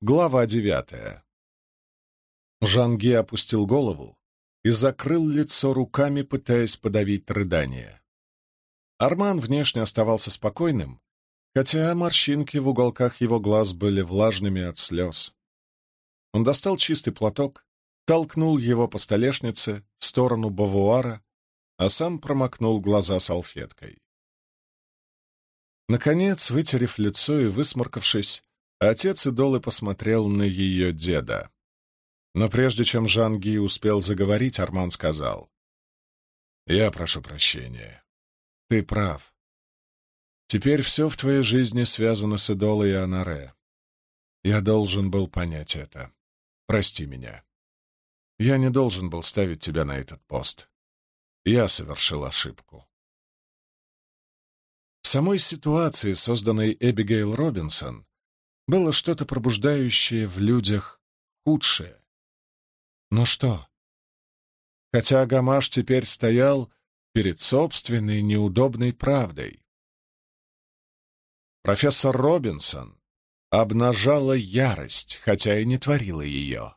Глава девятая. Жанги опустил голову и закрыл лицо руками, пытаясь подавить рыдание. Арман внешне оставался спокойным, хотя морщинки в уголках его глаз были влажными от слез. Он достал чистый платок, толкнул его по столешнице в сторону бавуара, а сам промокнул глаза салфеткой. Наконец, вытерев лицо и высморкавшись, Отец Идолы посмотрел на ее деда. Но прежде чем Жан Ги успел заговорить, Арман сказал. «Я прошу прощения. Ты прав. Теперь все в твоей жизни связано с Идолой и Анаре. Я должен был понять это. Прости меня. Я не должен был ставить тебя на этот пост. Я совершил ошибку». В самой ситуации, созданной Эбигейл Робинсон, было что-то пробуждающее в людях худшее. Но что? Хотя Гамаш теперь стоял перед собственной неудобной правдой. Профессор Робинсон обнажала ярость, хотя и не творила ее.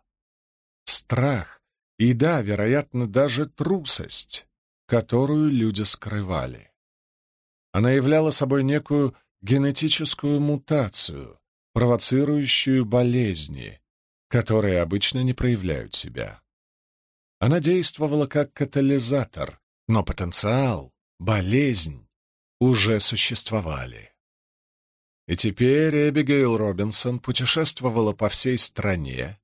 Страх и, да, вероятно, даже трусость, которую люди скрывали. Она являла собой некую генетическую мутацию, провоцирующую болезни, которые обычно не проявляют себя. Она действовала как катализатор, но потенциал, болезнь уже существовали. И теперь Эбигейл Робинсон путешествовала по всей стране,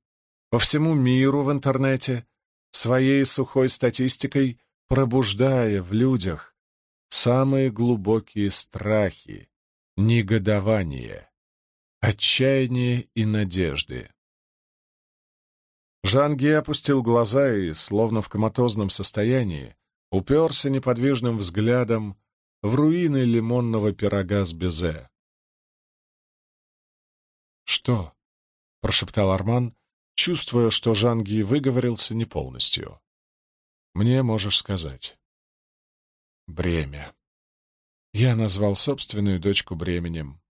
по всему миру в интернете, своей сухой статистикой пробуждая в людях самые глубокие страхи, негодование, отчаяния и надежды. Жанги опустил глаза и, словно в коматозном состоянии, уперся неподвижным взглядом в руины лимонного пирога с безе. «Что?» — прошептал Арман, чувствуя, что Жанги выговорился не полностью. «Мне можешь сказать». «Бремя». Я назвал собственную дочку бременем.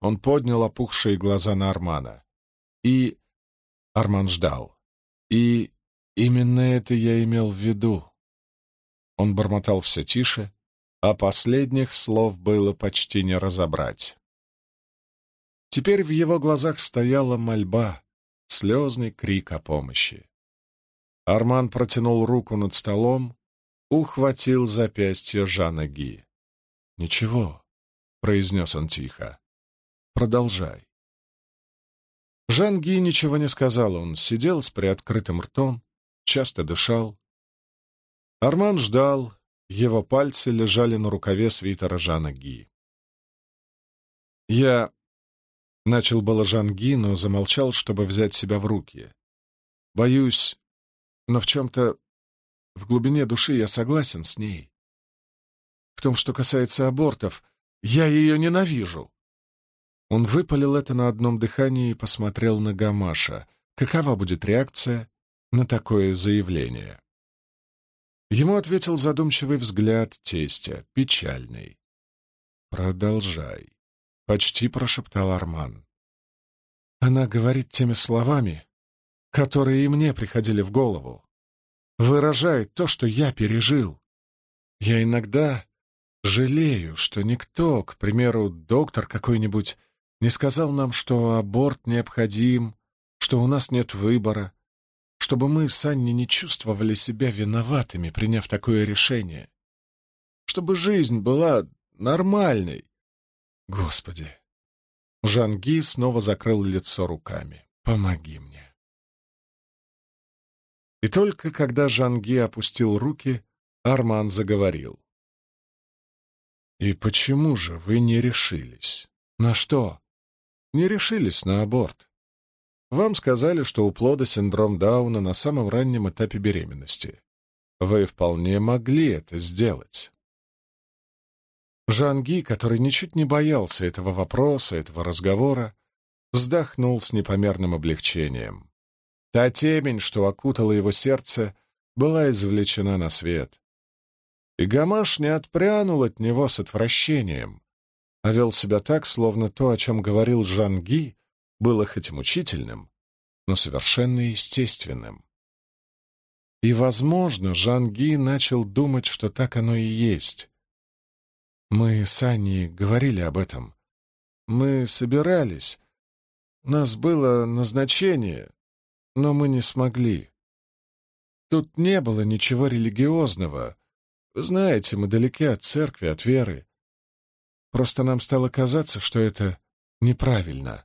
Он поднял опухшие глаза на Армана. И... Арман ждал. И именно это я имел в виду. Он бормотал все тише, а последних слов было почти не разобрать. Теперь в его глазах стояла мольба, слезный крик о помощи. Арман протянул руку над столом, ухватил запястье Жана Ги. «Ничего», — произнес он тихо, Продолжай. Жан Ги ничего не сказал, он сидел с приоткрытым ртом, часто дышал. Арман ждал, его пальцы лежали на рукаве свитера Жана Ги. «Я...» — начал было Жан Ги, но замолчал, чтобы взять себя в руки. «Боюсь, но в чем-то в глубине души я согласен с ней. В том, что касается абортов, я ее ненавижу. Он выпалил это на одном дыхании и посмотрел на Гамаша. Какова будет реакция на такое заявление? Ему ответил задумчивый взгляд тестя, печальный. «Продолжай», — почти прошептал Арман. Она говорит теми словами, которые и мне приходили в голову. Выражает то, что я пережил. Я иногда жалею, что никто, к примеру, доктор какой-нибудь, не сказал нам, что аборт необходим, что у нас нет выбора, чтобы мы с Анней не чувствовали себя виноватыми, приняв такое решение, чтобы жизнь была нормальной. Господи! Жанги снова закрыл лицо руками. «Помоги мне!» И только когда Жанги опустил руки, Арман заговорил. «И почему же вы не решились? На что?» Не решились на аборт. Вам сказали, что у плода синдром Дауна на самом раннем этапе беременности. Вы вполне могли это сделать. Жанги, который ничуть не боялся этого вопроса, этого разговора, вздохнул с непомерным облегчением. Та темень, что окутала его сердце, была извлечена на свет. И Гамаш не отпрянул от него с отвращением, а вел себя так, словно то, о чем говорил Жан Ги, было хоть и мучительным, но совершенно естественным. И, возможно, Жанги начал думать, что так оно и есть. Мы с Аней говорили об этом. Мы собирались. Нас было назначение, но мы не смогли. Тут не было ничего религиозного. Вы знаете, мы далеки от церкви, от веры. Просто нам стало казаться, что это неправильно.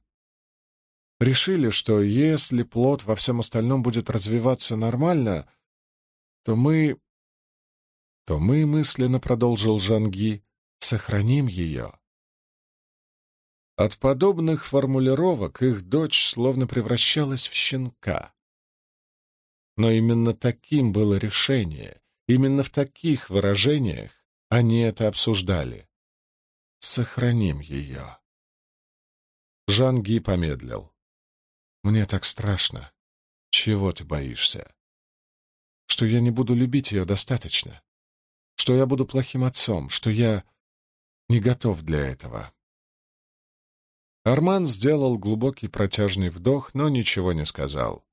Решили, что если плод во всем остальном будет развиваться нормально, то мы... То мы, мысленно продолжил Жанги, сохраним ее. От подобных формулировок их дочь словно превращалась в щенка. Но именно таким было решение, именно в таких выражениях они это обсуждали. «Сохраним ее». Жанги помедлил. «Мне так страшно. Чего ты боишься? Что я не буду любить ее достаточно? Что я буду плохим отцом? Что я не готов для этого?» Арман сделал глубокий протяжный вдох, но ничего не сказал.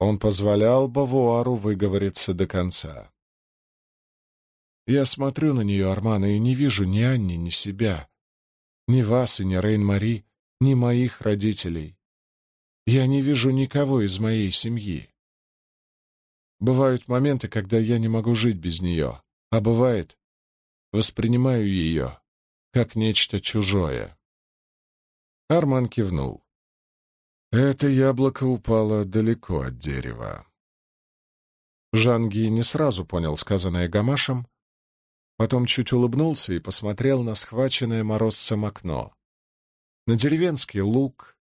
Он позволял Бавуару выговориться до конца. «Я смотрю на нее, Арман, и не вижу ни Анни, ни себя, ни вас и ни Рейн-Мари, ни моих родителей. Я не вижу никого из моей семьи. Бывают моменты, когда я не могу жить без нее, а бывает, воспринимаю ее как нечто чужое. Арман кивнул. Это яблоко упало далеко от дерева. Жанги не сразу понял сказанное Гамашем, потом чуть улыбнулся и посмотрел на схваченное морозцем окно, на деревенский луг,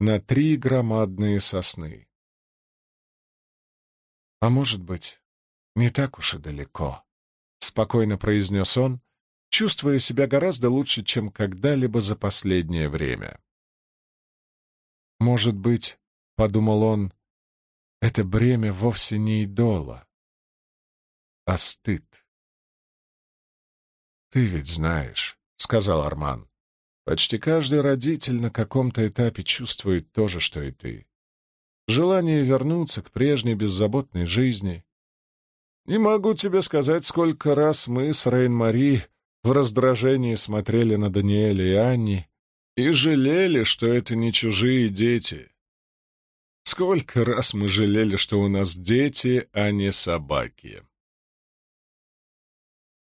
на три громадные сосны. «А может быть, не так уж и далеко», — спокойно произнес он, чувствуя себя гораздо лучше, чем когда-либо за последнее время. Может быть, — подумал он, — это бремя вовсе не идола, а стыд. «Ты ведь знаешь», — сказал Арман, — «почти каждый родитель на каком-то этапе чувствует то же, что и ты. Желание вернуться к прежней беззаботной жизни. Не могу тебе сказать, сколько раз мы с Рейн-Мари в раздражении смотрели на Даниэля и Анни, и жалели, что это не чужие дети. Сколько раз мы жалели, что у нас дети, а не собаки.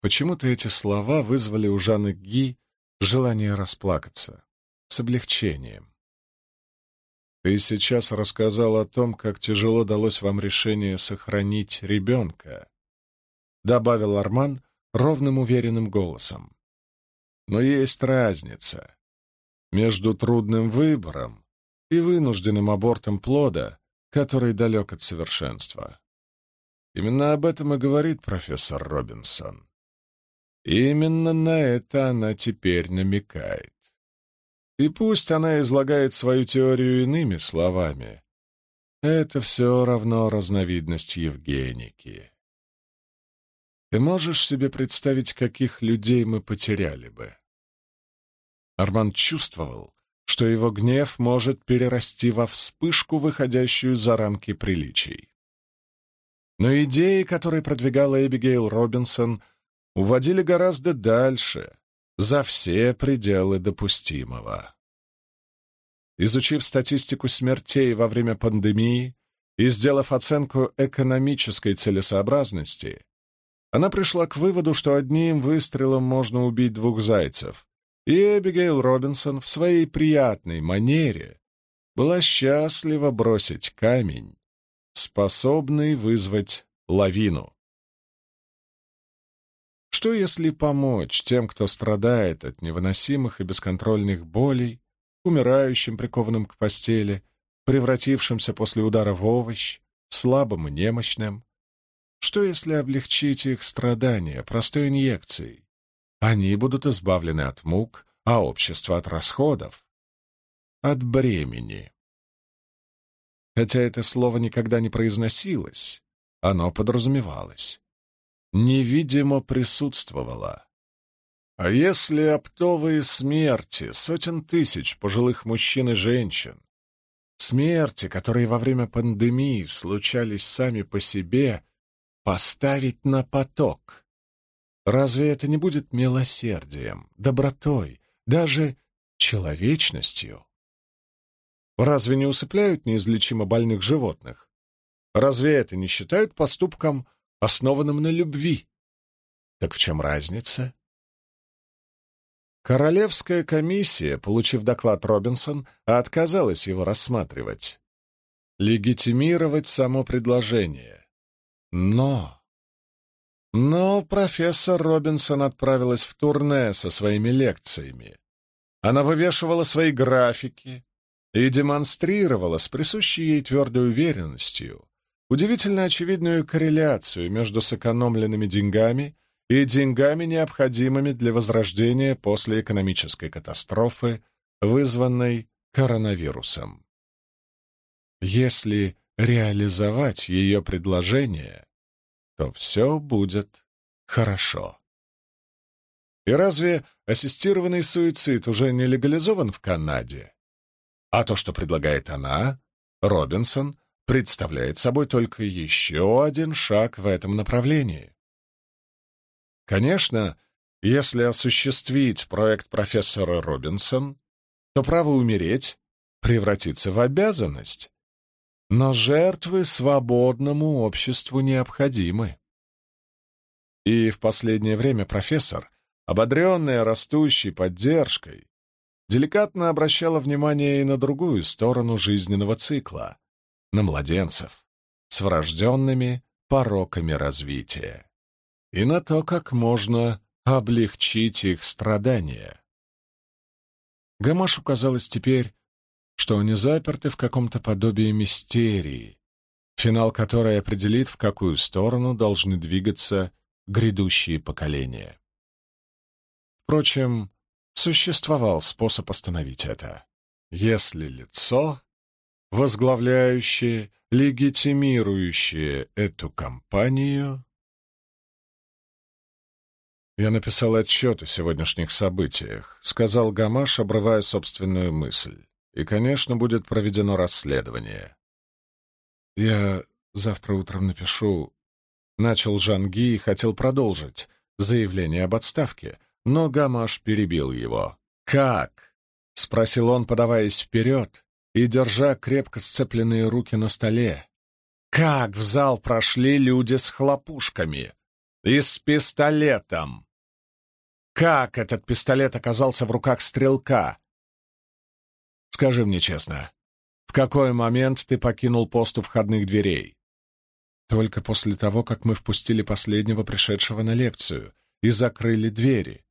Почему-то эти слова вызвали у Жанны Ги желание расплакаться с облегчением. Ты сейчас рассказал о том, как тяжело далось вам решение сохранить ребенка, добавил Арман ровным уверенным голосом. Но есть разница между трудным выбором и вынужденным абортом плода, который далек от совершенства. Именно об этом и говорит профессор Робинсон. Именно на это она теперь намекает. И пусть она излагает свою теорию иными словами, это все равно разновидность Евгеники. Ты можешь себе представить, каких людей мы потеряли бы? Арман чувствовал, что его гнев может перерасти во вспышку, выходящую за рамки приличий. Но идеи, которые продвигала Эбигейл Робинсон, уводили гораздо дальше, за все пределы допустимого. Изучив статистику смертей во время пандемии и сделав оценку экономической целесообразности, она пришла к выводу, что одним выстрелом можно убить двух зайцев, и Эбигейл Робинсон в своей приятной манере была счастлива бросить камень, способный вызвать лавину. Что если помочь тем, кто страдает от невыносимых и бесконтрольных болей, умирающим, прикованным к постели, превратившимся после удара в овощ, слабым и немощным? Что если облегчить их страдания простой инъекцией? Они будут избавлены от мук, а общество от расходов, от бремени. Хотя это слово никогда не произносилось, оно подразумевалось. Невидимо присутствовало. А если оптовые смерти сотен тысяч пожилых мужчин и женщин смерти, которые во время пандемии случались сами по себе, поставить на поток? Разве это не будет милосердием, добротой, даже человечностью? Разве не усыпляют неизлечимо больных животных? Разве это не считают поступком, основанным на любви? Так в чем разница? Королевская комиссия, получив доклад Робинсон, отказалась его рассматривать. Легитимировать само предложение. Но... Но профессор Робинсон отправилась в турне со своими лекциями. Она вывешивала свои графики и демонстрировала с присущей ей твердой уверенностью удивительно очевидную корреляцию между сэкономленными деньгами и деньгами, необходимыми для возрождения после экономической катастрофы, вызванной коронавирусом. Если реализовать ее предложение, то все будет хорошо. И разве ассистированный суицид уже не легализован в Канаде? А то, что предлагает она, Робинсон, представляет собой только еще один шаг в этом направлении. Конечно, если осуществить проект профессора Робинсон, то право умереть превратится в обязанность. Но жертвы свободному обществу необходимы. И в последнее время профессор, ободренная растущей поддержкой, деликатно обращала внимание и на другую сторону жизненного цикла, на младенцев с врожденными пороками развития и на то, как можно облегчить их страдания. Гамашу казалось теперь, что они заперты в каком-то подобии мистерии, финал которой определит, в какую сторону должны двигаться грядущие поколения. Впрочем, существовал способ остановить это. Если лицо, возглавляющее, легитимирующее эту кампанию, «Я написал отчет о сегодняшних событиях», — сказал Гамаш, обрывая собственную мысль. «И, конечно, будет проведено расследование». «Я завтра утром напишу...» Начал Жанги и хотел продолжить заявление об отставке, но Гамаш перебил его. «Как?» — спросил он, подаваясь вперед и держа крепко сцепленные руки на столе. «Как в зал прошли люди с хлопушками и с пистолетом?» Как этот пистолет оказался в руках стрелка? Скажи мне честно, в какой момент ты покинул пост у входных дверей? Только после того, как мы впустили последнего пришедшего на лекцию и закрыли двери.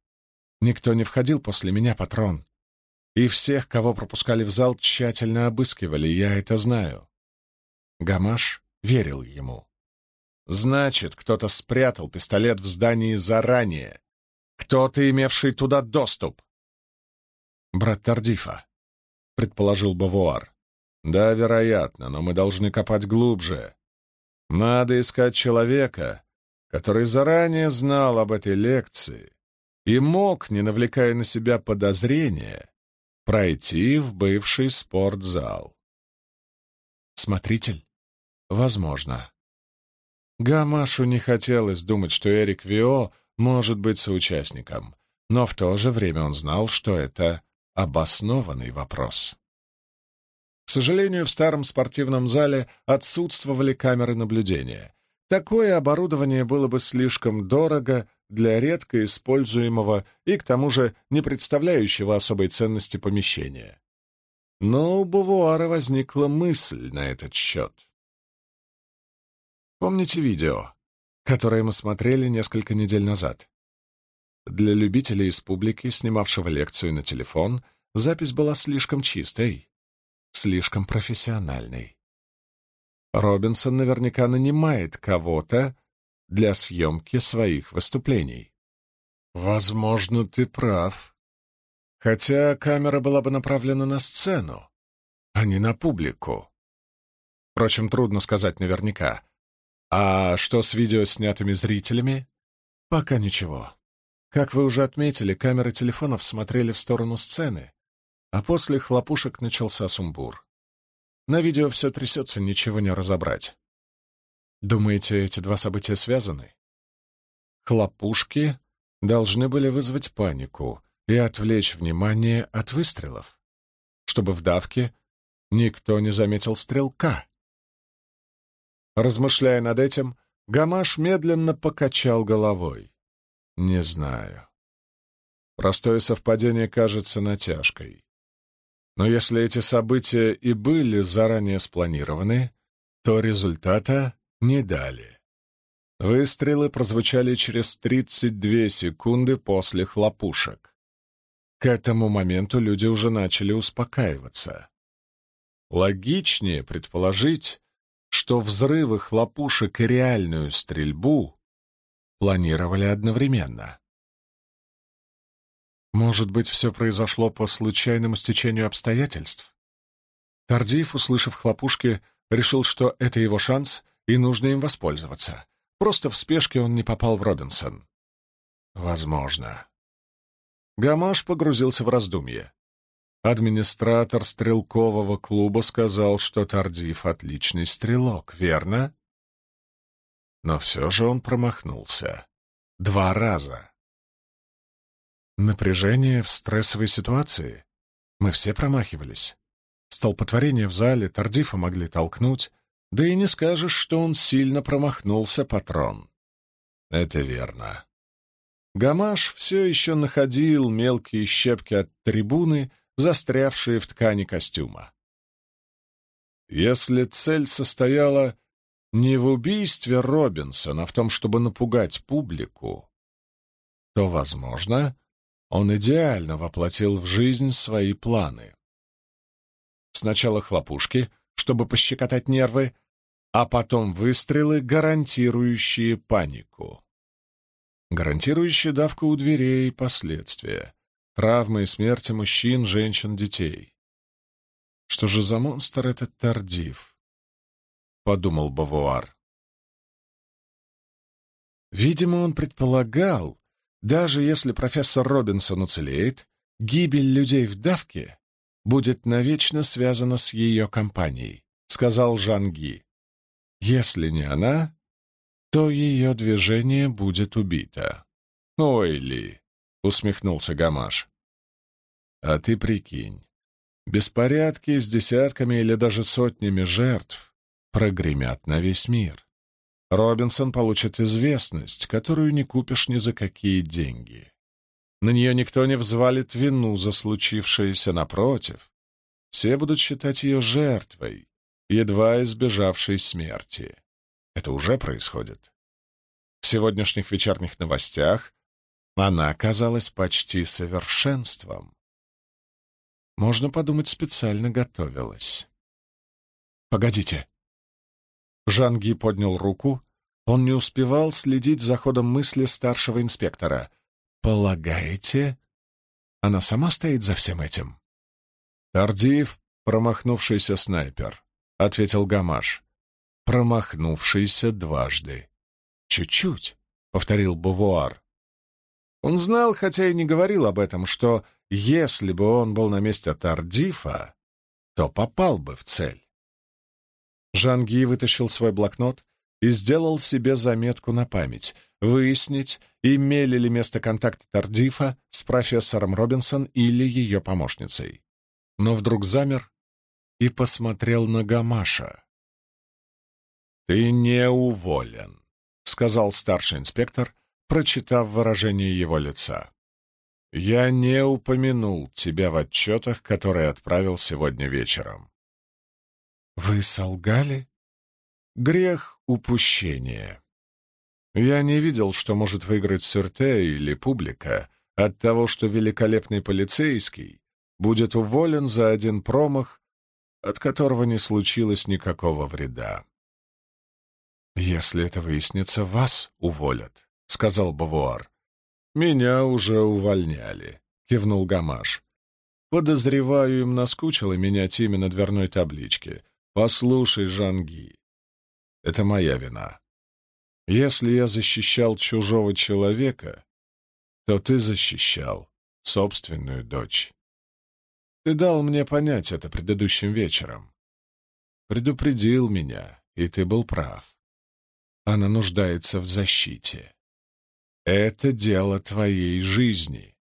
Никто не входил после меня, патрон. И всех, кого пропускали в зал, тщательно обыскивали, я это знаю. Гамаш верил ему. Значит, кто-то спрятал пистолет в здании заранее, кто-то, имевший туда доступ. Брат Тардифа, предположил Бавуар. Да, вероятно, но мы должны копать глубже. Надо искать человека, который заранее знал об этой лекции и мог, не навлекая на себя подозрения, пройти в бывший спортзал. Смотритель? Возможно. Гамашу не хотелось думать, что Эрик Вио может быть соучастником, но в то же время он знал, что это обоснованный вопрос. К сожалению, в старом спортивном зале отсутствовали камеры наблюдения. Такое оборудование было бы слишком дорого для редко используемого и, к тому же, не представляющего особой ценности помещения. Но у Бувуара возникла мысль на этот счет. Помните видео, которое мы смотрели несколько недель назад. Для любителей из публики, снимавшего лекцию на телефон, запись была слишком чистой, слишком профессиональной. Робинсон наверняка нанимает кого-то для съемки своих выступлений. Возможно, ты прав. Хотя камера была бы направлена на сцену, а не на публику. Впрочем, трудно сказать наверняка. А что с видео, снятыми зрителями? Пока ничего. Как вы уже отметили, камеры телефонов смотрели в сторону сцены, а после хлопушек начался сумбур. На видео все трясется, ничего не разобрать. Думаете, эти два события связаны? Хлопушки должны были вызвать панику и отвлечь внимание от выстрелов, чтобы в давке никто не заметил стрелка. Размышляя над этим, Гамаш медленно покачал головой. «Не знаю. Простое совпадение кажется натяжкой. Но если эти события и были заранее спланированы, то результата не дали. Выстрелы прозвучали через 32 секунды после хлопушек. К этому моменту люди уже начали успокаиваться. Логичнее предположить, что взрывы хлопушек и реальную стрельбу планировали одновременно. Может быть, все произошло по случайному стечению обстоятельств? Тардиев, услышав хлопушки, решил, что это его шанс, и нужно им воспользоваться. Просто в спешке он не попал в Робинсон. Возможно. Гамаш погрузился в раздумье. Администратор стрелкового клуба сказал, что Тардив отличный стрелок, верно? Но все же он промахнулся. Два раза. Напряжение в стрессовой ситуации. Мы все промахивались. Столпотворение в зале Тардифа могли толкнуть, да и не скажешь, что он сильно промахнулся, патрон. Это верно. Гамаш все еще находил мелкие щепки от трибуны, застрявшие в ткани костюма. Если цель состояла не в убийстве Робинсона, а в том, чтобы напугать публику, то, возможно, он идеально воплотил в жизнь свои планы. Сначала хлопушки, чтобы пощекотать нервы, а потом выстрелы, гарантирующие панику. Гарантирующие давку у дверей последствия, травмы и смерти мужчин, женщин, детей. Что же за монстр этот Тардив? Подумал Бавуар. Видимо, он предполагал, даже если профессор Робинсон уцелеет, гибель людей в давке будет навечно связана с ее компанией, сказал Жанги. Если не она, то ее движение будет убито. «Ой, Ли!» — усмехнулся Гамаш. «А ты прикинь, беспорядки с десятками или даже сотнями жертв прогремят на весь мир. Робинсон получит известность, которую не купишь ни за какие деньги. На нее никто не взвалит вину за случившееся, напротив. Все будут считать ее жертвой, едва избежавшей смерти. Это уже происходит. В сегодняшних вечерних новостях она оказалась почти совершенством. Можно подумать, специально готовилась. «Погодите», Жанги поднял руку. Он не успевал следить за ходом мысли старшего инспектора. «Полагаете, она сама стоит за всем этим?» «Тардиев — промахнувшийся снайпер», — ответил Гамаш. «Промахнувшийся дважды». «Чуть-чуть», — повторил Бувуар. Он знал, хотя и не говорил об этом, что если бы он был на месте Тардифа, то попал бы в цель. Жанги вытащил свой блокнот и сделал себе заметку на память — выяснить, имели ли место контакт Тардифа с профессором Робинсон или ее помощницей. Но вдруг замер и посмотрел на Гамаша. «Ты не уволен», — сказал старший инспектор, прочитав выражение его лица. «Я не упомянул тебя в отчетах, которые отправил сегодня вечером. Вы солгали? Грех упущения. Я не видел, что может выиграть Сюрте или публика от того, что великолепный полицейский будет уволен за один промах, от которого не случилось никакого вреда. «Если это выяснится, вас уволят», — сказал Бавуар. «Меня уже увольняли», — кивнул Гамаш. «Подозреваю, им наскучило менять имя на дверной табличке, Послушай, Жанги, это моя вина. Если я защищал чужого человека, то ты защищал собственную дочь. Ты дал мне понять это предыдущим вечером. предупредил меня, и ты был прав. Она нуждается в защите. Это дело твоей жизни.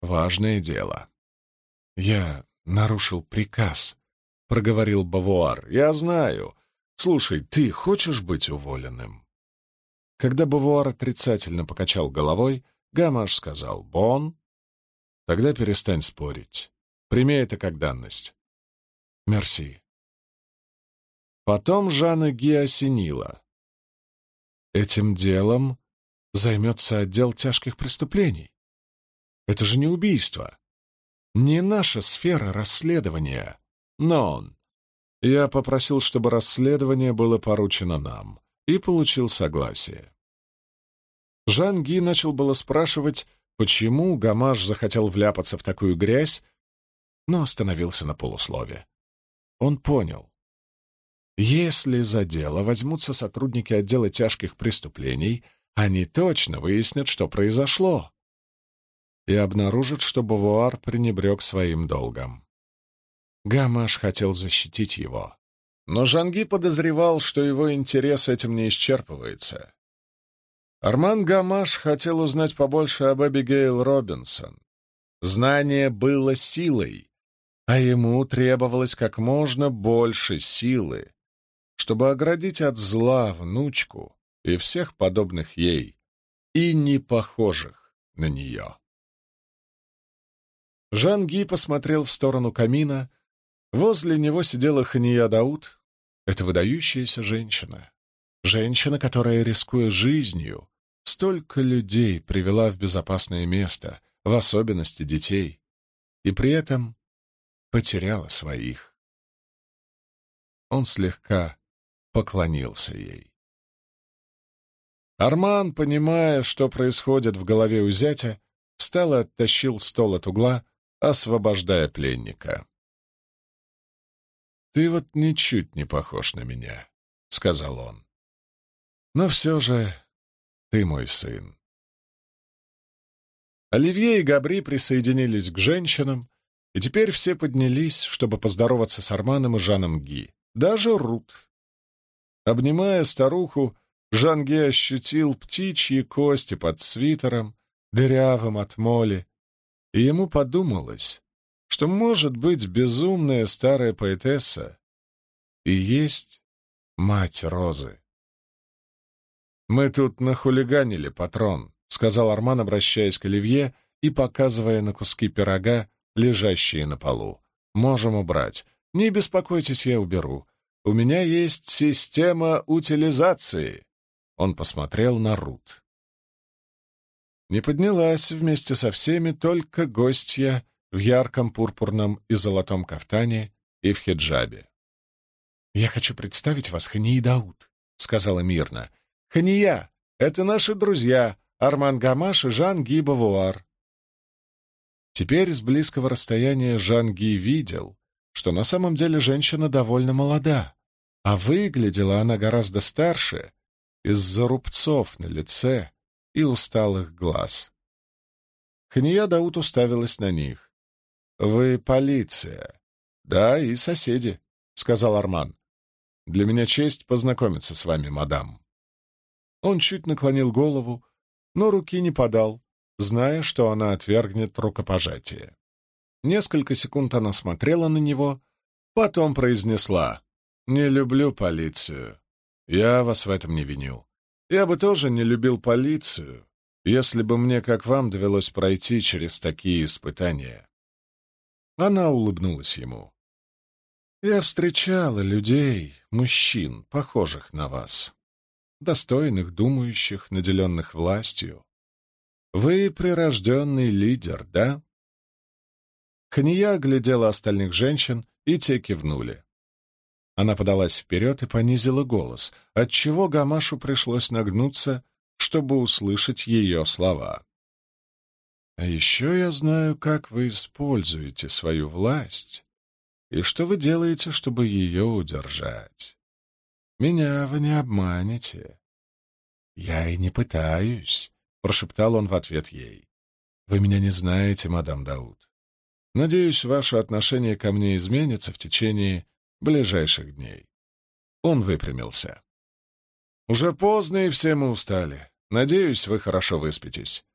Важное дело. Я нарушил приказ, — проговорил Бавуар. Я знаю. Слушай, ты хочешь быть уволенным? Когда Бавуар отрицательно покачал головой, Гамаш сказал «Бон». Тогда перестань спорить. Прими это как данность. Мерси. Потом Жанна Ги осенила. Этим делом займется отдел тяжких преступлений. Это же не убийство. Не наша сфера расследования. Но он. Я попросил, чтобы расследование было поручено нам, и получил согласие. Жан Ги начал было спрашивать, почему Гамаш захотел вляпаться в такую грязь, но остановился на полуслове. Он понял. Если за дело возьмутся сотрудники отдела тяжких преступлений, они точно выяснят, что произошло, и обнаружат, что Бавуар пренебрег своим долгом. Гамаш хотел защитить его. Но Жанги подозревал, что его интерес этим не исчерпывается. Арман Гамаш хотел узнать побольше об Эбигейл Робинсон. Знание было силой, а ему требовалось как можно больше силы, чтобы оградить от зла внучку и всех подобных ей, и не похожих на нее. Жан-Ги посмотрел в сторону камина. Возле него сидела Хания Дауд. Это выдающаяся женщина. Женщина, которая, рискуя жизнью, столько людей привела в безопасное место, в особенности детей, и при этом потеряла своих. Он слегка поклонился ей. Арман, понимая, что происходит в голове у зятя, встал и оттащил стол от угла, освобождая пленника. «Ты вот ничуть не похож на меня», — сказал он. «Но все же ты мой сын». Оливье и Габри присоединились к женщинам, и теперь все поднялись, чтобы поздороваться с Арманом и Жаном Ги, даже Рут. Обнимая старуху, Жан Ги ощутил птичьи кости под свитером, дырявым от моли, и ему подумалось, что, может быть, безумная старая поэтесса и есть мать Розы. «Мы тут нахулиганили, патрон», — сказал Арман, обращаясь к Оливье и показывая на куски пирога, лежащие на полу. «Можем убрать. Не беспокойтесь, я уберу. У меня есть система утилизации». Он посмотрел на Рут. Не поднялась вместе со всеми только гостья в ярком пурпурном и золотом кафтане и в хиджабе. «Я хочу представить вас Хании Дауд», — сказала мирно. «Хания — это наши друзья, Арман Гамаш и Жан Ги Бавуар». Теперь с близкого расстояния Жан Ги видел, что на самом деле женщина довольно молода, а выглядела она гораздо старше из-за рубцов на лице, и усталых глаз. Хания Дауд уставилась на них. «Вы полиция?» «Да, и соседи», — сказал Арман. «Для меня честь познакомиться с вами, мадам». Он чуть наклонил голову, но руки не подал, зная, что она отвергнет рукопожатие. Несколько секунд она смотрела на него, потом произнесла «Не люблю полицию. Я вас в этом не виню. Я бы тоже не любил полицию, если бы мне, как вам, довелось пройти через такие испытания. Она улыбнулась ему. Я встречала людей, мужчин, похожих на вас, достойных, думающих, наделенных властью. Вы прирожденный лидер, да? Хания глядела остальных женщин, и те кивнули. Она подалась вперед и понизила голос, отчего Гамашу пришлось нагнуться, чтобы услышать ее слова. «А еще я знаю, как вы используете свою власть и что вы делаете, чтобы ее удержать. Меня вы не обманете». «Я и не пытаюсь», — прошептал он в ответ ей. «Вы меня не знаете, мадам Дауд. Надеюсь, ваше отношение ко мне изменится в течение ближайших дней. Он выпрямился. «Уже поздно, и все мы устали. Надеюсь, вы хорошо выспитесь.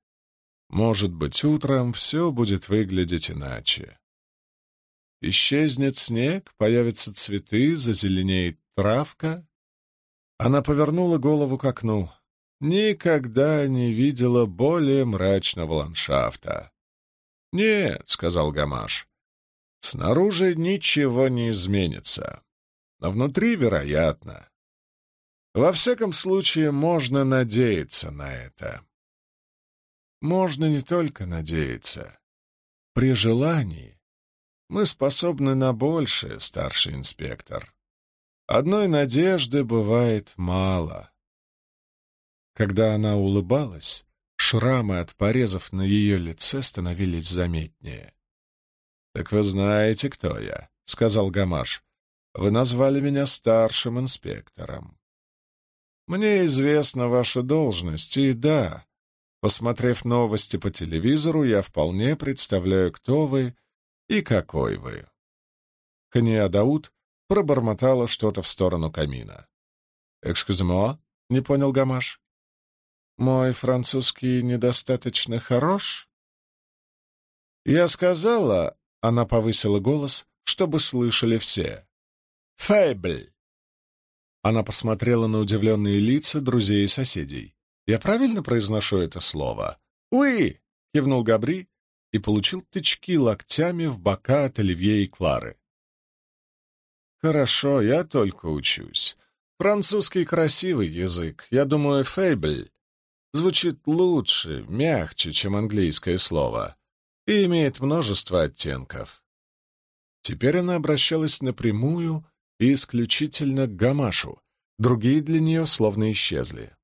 Может быть, утром все будет выглядеть иначе. Исчезнет снег, появятся цветы, зазеленеет травка. Она повернула голову к окну. Никогда не видела более мрачного ландшафта. «Нет», — сказал Гамаш, — «снаружи ничего не изменится, но внутри, вероятно. Во всяком случае, можно надеяться на это». Можно не только надеяться. При желании мы способны на большее, старший инспектор. Одной надежды бывает мало. Когда она улыбалась, шрамы от порезов на ее лице становились заметнее. «Так вы знаете, кто я», — сказал Гамаш. «Вы назвали меня старшим инспектором. Мне известна ваша должность, и да, Посмотрев новости по телевизору, я вполне представляю, кто вы и какой вы. Хания Дауд пробормотала что-то в сторону камина. «Экскуземо?» — не понял Гамаш. «Мой французский недостаточно хорош?» «Я сказала...» — она повысила голос, чтобы слышали все. «Фейбль!» Она посмотрела на удивленные лица друзей и соседей. Я правильно произношу это слово? «Уи!» — кивнул Габри и получил тычки локтями в бока от Оливье и Клары. «Хорошо, я только учусь. Французский красивый язык. Я думаю, «фейбль» звучит лучше, мягче, чем английское слово, и имеет множество оттенков. Теперь она обращалась напрямую и исключительно к Гамашу, другие для нее словно исчезли.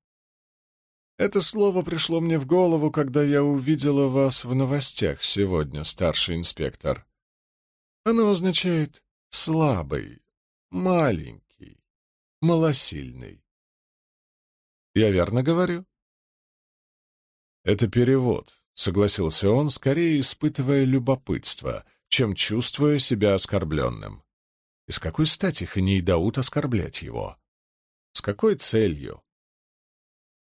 Это слово пришло мне в голову, когда я увидела вас в новостях сегодня, старший инспектор. Оно означает «слабый», «маленький», «малосильный». Я верно говорю? Это перевод, согласился он, скорее испытывая любопытство, чем чувствуя себя оскорбленным. И с какой стати Ханейдаут оскорблять его? С какой целью?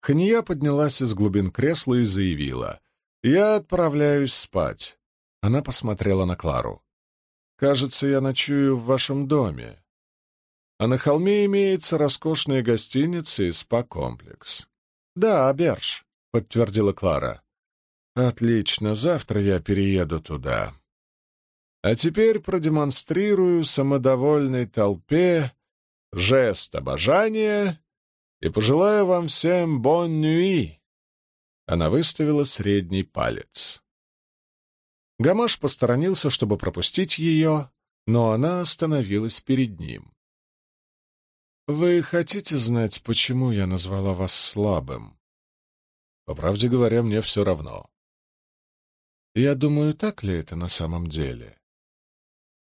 Хания поднялась из глубин кресла и заявила. «Я отправляюсь спать». Она посмотрела на Клару. «Кажется, я ночую в вашем доме. А на холме имеется роскошная гостиница и спа-комплекс». «Да, Берж», — подтвердила Клара. «Отлично, завтра я перееду туда. А теперь продемонстрирую самодовольной толпе жест обожания и пожелаю вам всем бон нюи!» Она выставила средний палец. Гамаш посторонился, чтобы пропустить ее, но она остановилась перед ним. «Вы хотите знать, почему я назвала вас слабым?» «По правде говоря, мне все равно». «Я думаю, так ли это на самом деле?»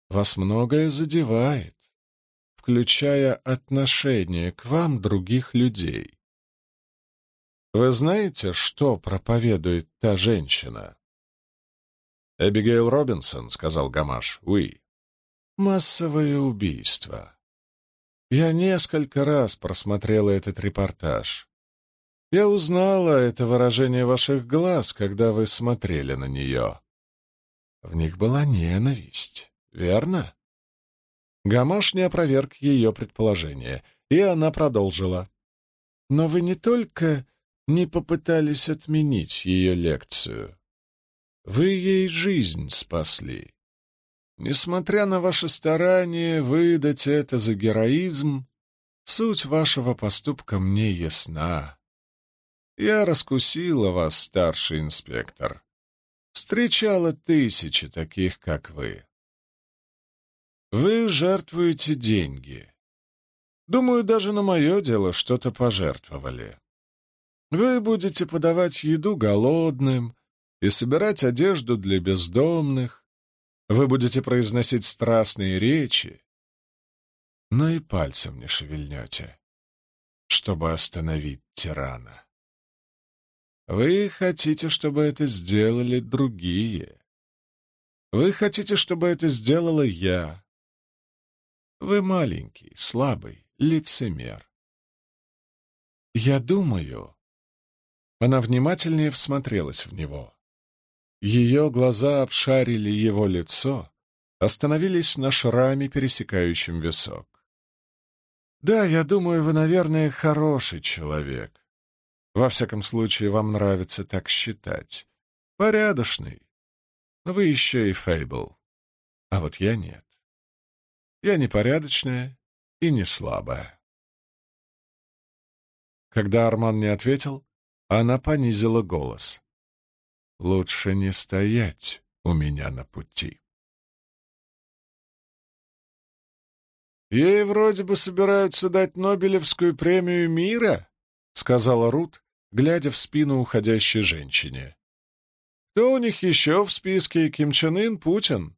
«Вас многое задевает включая отношение к вам других людей. Вы знаете, что проповедует та женщина? «Эбигейл Робинсон», — сказал Гамаш, — «уи». «Массовое убийство». Я несколько раз просмотрела этот репортаж. Я узнала это выражение ваших глаз, когда вы смотрели на нее. В них была ненависть, верно? Гамаш не опроверг ее предположение, и она продолжила. «Но вы не только не попытались отменить ее лекцию. Вы ей жизнь спасли. Несмотря на ваше старание выдать это за героизм, суть вашего поступка мне ясна. Я раскусила вас, старший инспектор. Встречала тысячи таких, как вы. Вы жертвуете деньги. Думаю, даже на мое дело что-то пожертвовали. Вы будете подавать еду голодным и собирать одежду для бездомных. Вы будете произносить страстные речи, но и пальцем не шевельнете, чтобы остановить тирана. Вы хотите, чтобы это сделали другие. Вы хотите, чтобы это сделала я, Вы маленький, слабый, лицемер. Я думаю... Она внимательнее всмотрелась в него. Ее глаза обшарили его лицо, остановились на шраме, пересекающем висок. «Да, я думаю, вы, наверное, хороший человек. Во всяком случае, вам нравится так считать. Порядочный. Но вы еще и Фейбл. А вот я нет. Я не порядочная и не слабая». Когда Арман не ответил, она понизила голос. «Лучше не стоять у меня на пути». «Ей вроде бы собираются дать Нобелевскую премию мира», — сказала Рут, глядя в спину уходящей женщине. «Кто у них еще в списке? Ким Чен Ын, Путин?»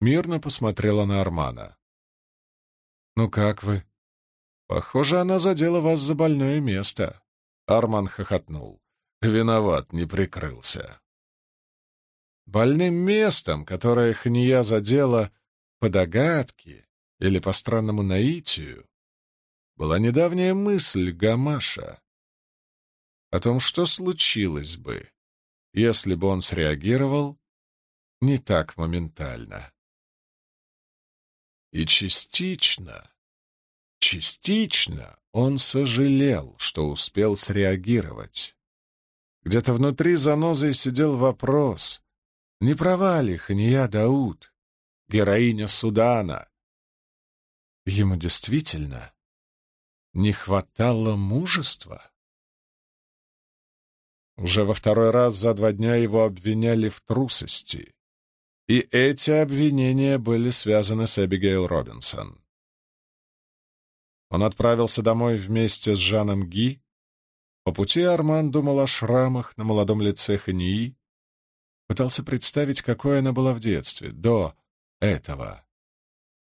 Мирно посмотрела на Армана. «Ну как вы?» «Похоже, она задела вас за больное место». Арман хохотнул. «Виноват, не прикрылся». Больным местом, которое Хания задела по догадке, или по странному наитию, была недавняя мысль Гамаша о том, что случилось бы, если бы он среагировал не так моментально. И частично, частично он сожалел, что успел среагировать. Где-то внутри занозой сидел вопрос, не права ли Хания Дауд, героиня Судана, Ему действительно не хватало мужества. Уже во второй раз за два дня его обвиняли в трусости, и эти обвинения были связаны с Эбигейл Робинсон. Он отправился домой вместе с Жаном Ги. По пути Арман думал о шрамах на молодом лице Хании, пытался представить, какой она была в детстве, до этого.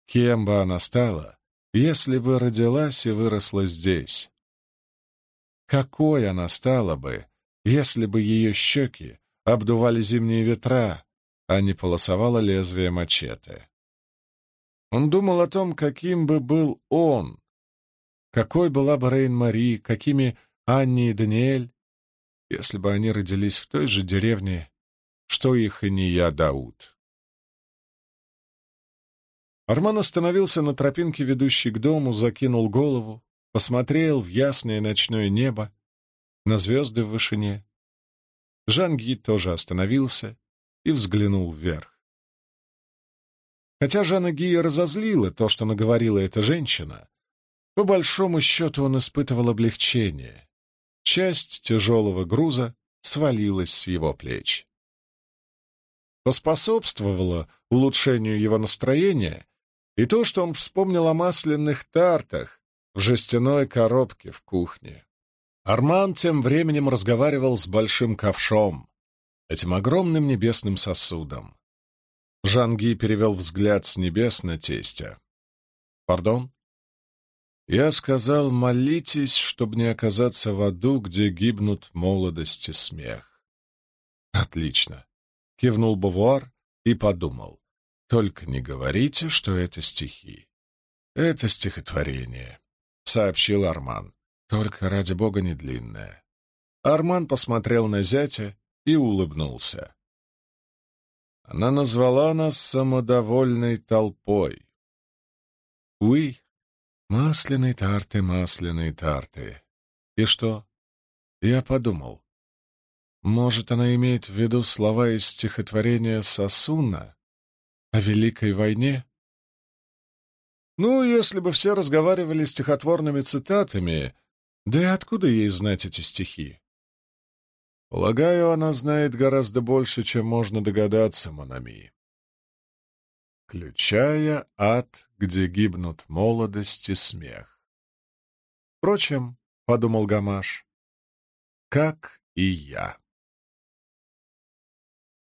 Кем бы она стала, если бы родилась и выросла здесь? Какой она стала бы, если бы ее щеки обдували зимние ветра, а не полосовало лезвие мачете? Он думал о том, каким бы был он, какой была бы Рейн-Мари, какими Анни и Даниэль, если бы они родились в той же деревне, что их и не я, Дауд. Арман остановился на тропинке, ведущей к дому, закинул голову, посмотрел в ясное ночное небо, на звезды в вышине. Жанги тоже остановился и взглянул вверх. Хотя Жанна Гия разозлила то, что наговорила эта женщина, по большому счету он испытывал облегчение. Часть тяжелого груза свалилась с его плеч. Поспособствовало улучшению его настроения и то, что он вспомнил о масляных тартах в жестяной коробке в кухне. Арман тем временем разговаривал с большим ковшом, этим огромным небесным сосудом. Жанги перевел взгляд с небес на тестя. «Пардон?» «Я сказал, молитесь, чтобы не оказаться в аду, где гибнут молодость и смех». «Отлично», — кивнул Бавуар и подумал. Только не говорите, что это стихи. Это стихотворение, — сообщил Арман. Только, ради бога, не длинное. Арман посмотрел на зятя и улыбнулся. Она назвала нас самодовольной толпой. Уи, масляные тарты, масляные тарты. И что? Я подумал. Может, она имеет в виду слова из стихотворения Сосуна? О Великой войне? Ну, если бы все разговаривали стихотворными цитатами, да и откуда ей знать эти стихи? Полагаю, она знает гораздо больше, чем можно догадаться, Монами. Включая ад, где гибнут молодость и смех. Впрочем, — подумал Гамаш, — как и я.